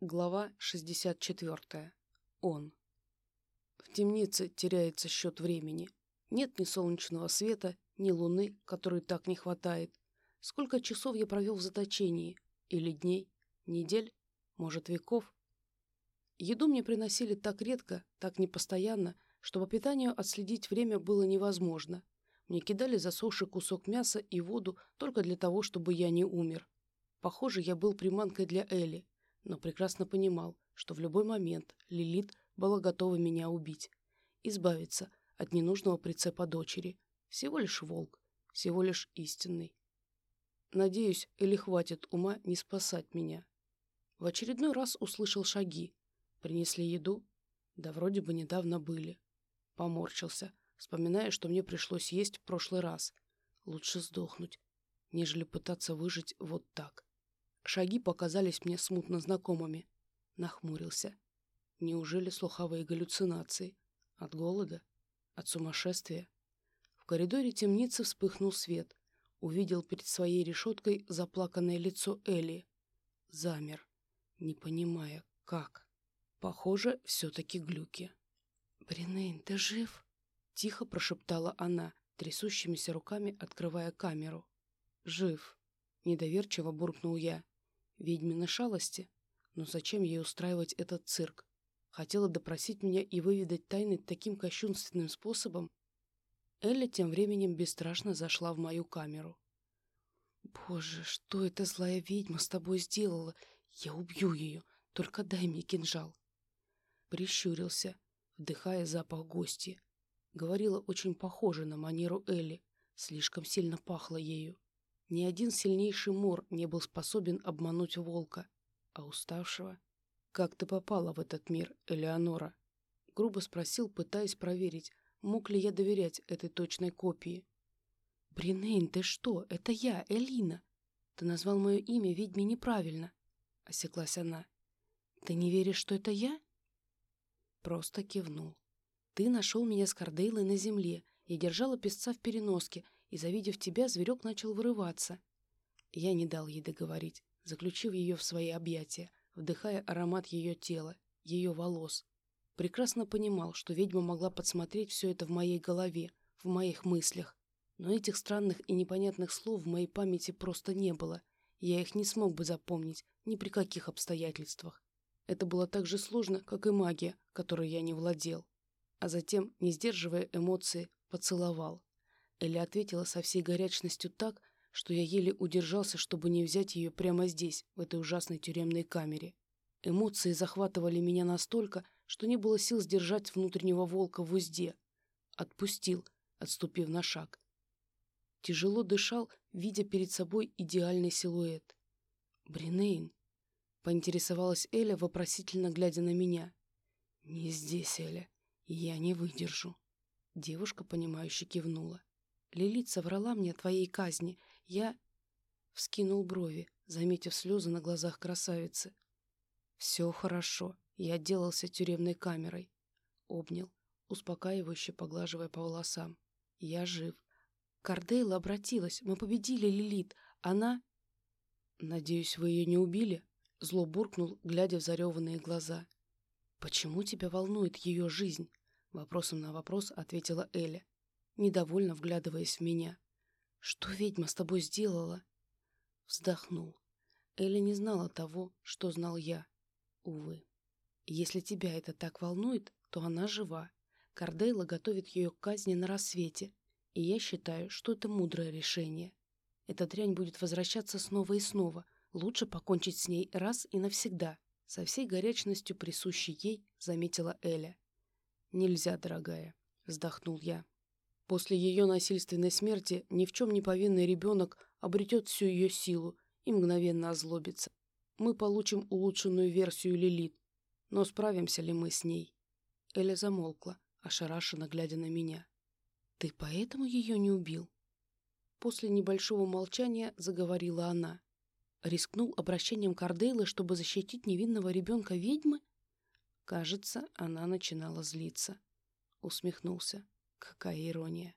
Глава 64. Он. В темнице теряется счет времени. Нет ни солнечного света, ни луны, которой так не хватает. Сколько часов я провел в заточении? Или дней? Недель? Может, веков? Еду мне приносили так редко, так непостоянно, что по питанию отследить время было невозможно. Мне кидали засохший кусок мяса и воду только для того, чтобы я не умер. Похоже, я был приманкой для Элли но прекрасно понимал, что в любой момент Лилит была готова меня убить, избавиться от ненужного прицепа дочери. Всего лишь волк, всего лишь истинный. Надеюсь, или хватит ума не спасать меня. В очередной раз услышал шаги. Принесли еду? Да вроде бы недавно были. Поморщился, вспоминая, что мне пришлось есть в прошлый раз. Лучше сдохнуть, нежели пытаться выжить вот так. Шаги показались мне смутно знакомыми. Нахмурился. Неужели слуховые галлюцинации? От голода? От сумасшествия? В коридоре темницы вспыхнул свет. Увидел перед своей решеткой заплаканное лицо Элли. Замер, не понимая, как. Похоже, все-таки глюки. «Бринейн, ты жив?» Тихо прошептала она, трясущимися руками открывая камеру. «Жив», — недоверчиво буркнул я. Ведьмины шалости? Но зачем ей устраивать этот цирк? Хотела допросить меня и выведать тайны таким кощунственным способом? Элли тем временем бесстрашно зашла в мою камеру. «Боже, что эта злая ведьма с тобой сделала? Я убью ее, только дай мне кинжал!» Прищурился, вдыхая запах гости. Говорила очень похоже на манеру Элли, слишком сильно пахло ею. Ни один сильнейший мор не был способен обмануть волка, а уставшего... «Как ты попала в этот мир, Элеонора?» Грубо спросил, пытаясь проверить, мог ли я доверять этой точной копии. «Бринейн, ты что? Это я, Элина!» «Ты назвал мое имя ведьме неправильно», — осеклась она. «Ты не веришь, что это я?» Просто кивнул. «Ты нашел меня с Кардейлой на земле. Я держала песца в переноске, и, завидев тебя, зверек начал вырываться. Я не дал ей договорить, заключив ее в свои объятия, вдыхая аромат ее тела, ее волос. Прекрасно понимал, что ведьма могла подсмотреть все это в моей голове, в моих мыслях. Но этих странных и непонятных слов в моей памяти просто не было, я их не смог бы запомнить ни при каких обстоятельствах. Это было так же сложно, как и магия, которой я не владел. А затем, не сдерживая эмоции, поцеловал. Элли ответила со всей горячностью так, что я еле удержался, чтобы не взять ее прямо здесь, в этой ужасной тюремной камере. Эмоции захватывали меня настолько, что не было сил сдержать внутреннего волка в узде. Отпустил, отступив на шаг. Тяжело дышал, видя перед собой идеальный силуэт. «Бринейн», — поинтересовалась Эля, вопросительно глядя на меня. «Не здесь, Эля, я не выдержу». Девушка, понимающе кивнула. Лилит соврала мне о твоей казни. Я...» Вскинул брови, заметив слезы на глазах красавицы. «Все хорошо. Я отделался тюремной камерой». Обнял, успокаивающе поглаживая по волосам. «Я жив. Кардейла обратилась. Мы победили Лилит. Она...» «Надеюсь, вы ее не убили?» Зло буркнул, глядя в зареванные глаза. «Почему тебя волнует ее жизнь?» Вопросом на вопрос ответила Эля недовольно вглядываясь в меня. «Что ведьма с тобой сделала?» Вздохнул. Эля не знала того, что знал я. Увы. Если тебя это так волнует, то она жива. Кардейла готовит ее к казни на рассвете, и я считаю, что это мудрое решение. Эта дрянь будет возвращаться снова и снова. Лучше покончить с ней раз и навсегда. Со всей горячностью, присущей ей, заметила Эля. «Нельзя, дорогая», — вздохнул я. После ее насильственной смерти ни в чем не повинный ребенок обретет всю ее силу и мгновенно озлобится. Мы получим улучшенную версию Лилит, но справимся ли мы с ней? Эля замолкла, ошарашенно глядя на меня. «Ты поэтому ее не убил?» После небольшого молчания заговорила она. Рискнул обращением Кардейлы, чтобы защитить невинного ребенка ведьмы? Кажется, она начинала злиться. Усмехнулся. Какая ирония.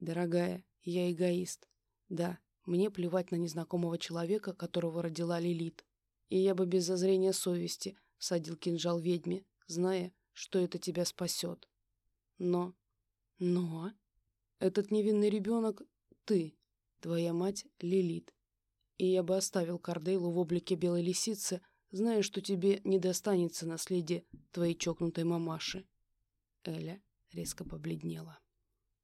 Дорогая, я эгоист. Да, мне плевать на незнакомого человека, которого родила Лилит. И я бы без зазрения совести всадил кинжал ведьме, зная, что это тебя спасет. Но... Но... Этот невинный ребенок — ты, твоя мать Лилит. И я бы оставил Кардейлу в облике белой лисицы, зная, что тебе не достанется наследие твоей чокнутой мамаши. Эля резко побледнела.